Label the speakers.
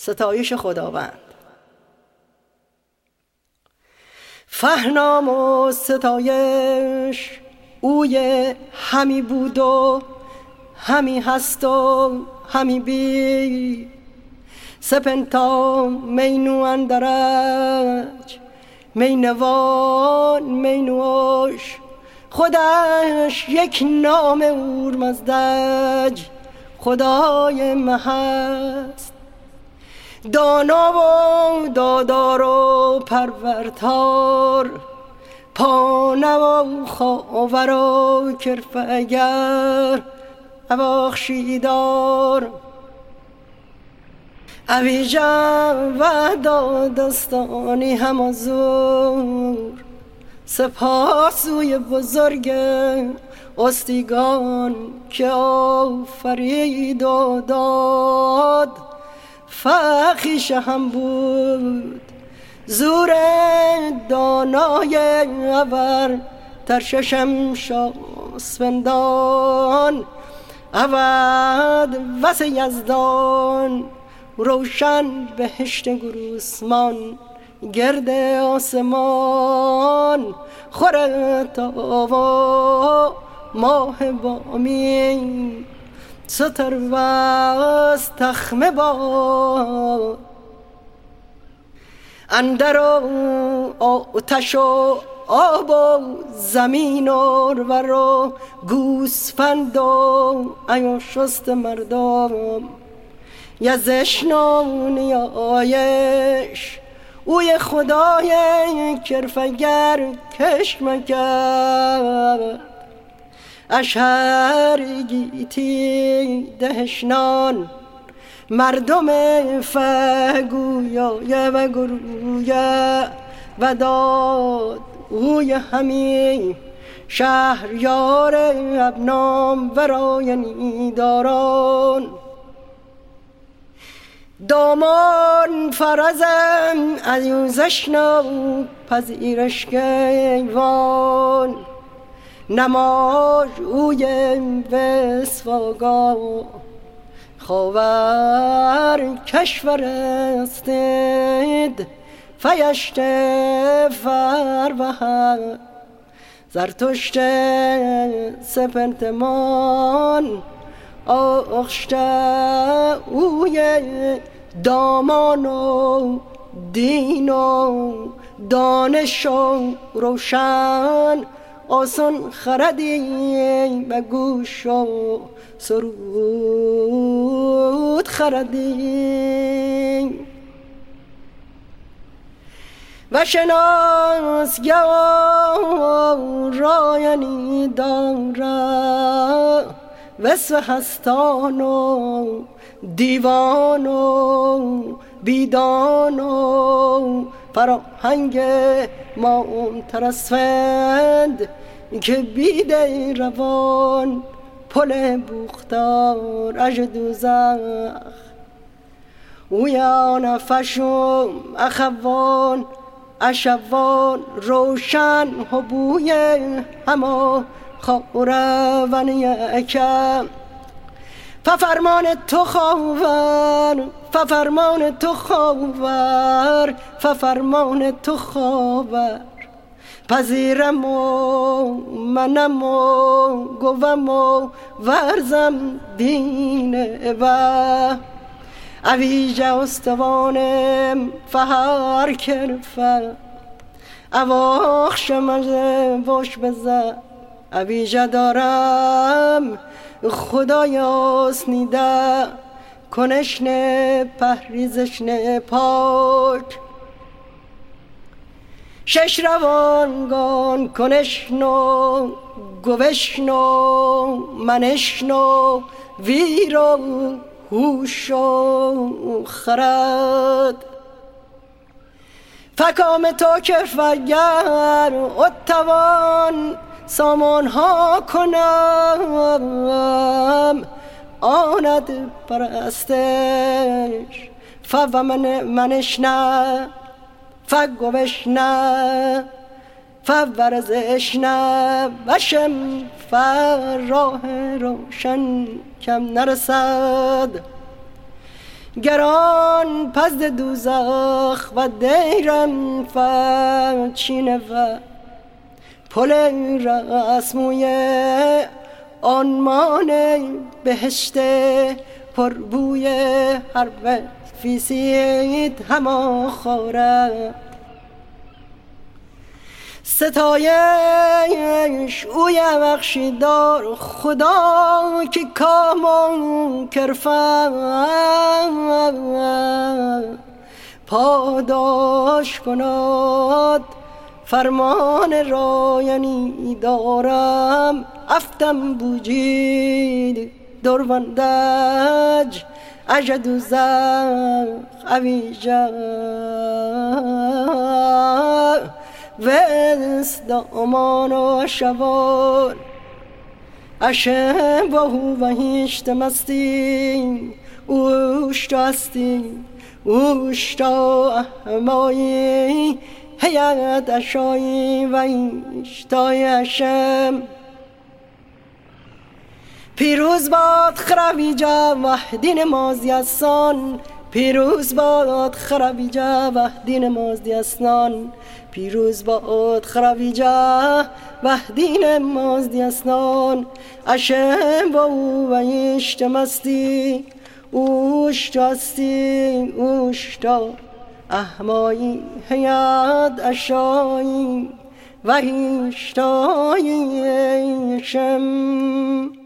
Speaker 1: ستایش خداوند. فهنام و ستایش اوی همی بود و همی هست و همی بی. سپنتا مینو اندرج مینوان مینوش خودش یک نام اورمزدج خدای محست دانا و دادار و پرورتار پانه و خاور و کرفگر اباخشیدار اویجا و دادستانی هم زور سپاسوی بزرگ استیگان که آفرید و داد فخیش هم بود. زور دانای ابر ترششم شاسفندان. اود وس یزدان روشن بهشت گروسمان گرد آسمان. خوره تا ماه بامی ستر وست تخمه با اندر آتش و آب و زمین و و گوسفند و شست مردم. یزشنان آیش اوی خدای کرفگر کشم کرد اشهر گیتی دهشنان مردم فگویا و گرویا و داد اوی همی شهریار ابنام ورای نیداران. دامان فرزم از یوزشنا پذیرش گیوان نماش اوی وسواگا خاور کشور استید فیشت فر زرتشت سپنتمان آخشت اوی دامان و دین و دانش و روشن. آسان خردی به گوش و سرود خردی. و شناس رایانی داره وصف هستان و دیوان و بیدان و فراهنگ ما ترسفند که بیده روان پل بوختار اج دوزخ. اویان فشم اخوان اشوان روشن هبوی هما خورون یکم ففرمان تو خاور ففرمان تو خاور ففرمان تو خاور. پذیرم و منم و گوم و ورزم دین و. اویج استوانم فهر کرفه. اواخشم باش بزن دارم خدایا سنیده کنشن پهریزشن پاک. شش روانگان کنشنو گوشنو منشنو ویرو هوش و خرد. فکام تو که فگر اتوان سامان ها کنم. آند پرستش. فو من منش نه. فگوش نه. فورزش نه. وشم فراه روشن کم نرسد. گران پزد دوزخ و دیرم فچینه و پل رسموی آنمان بهشت پربوی هر فیسید هما خورد ستایش اوی بخشیدار خدا که کام کرفن پاداش کناد فرمان رایانی دارم. افتم بوجید دروندج. اجد و زخ اویجا وز دامان و شوار اشم با هو و هیشت مستی اوشتا استی اوشتا احمایی. هیت اشایی و ایشتای اشم. پیروز باد خرویجا و دین مازیستان پیروز باد خرویجا و دین مازدیستان پیروز باد خرویجا و دین مازدیستان اشم با او و ایشت مستی اوشتاستی اوشتا. احمایی هیاد اشایی و ایشتایی شم.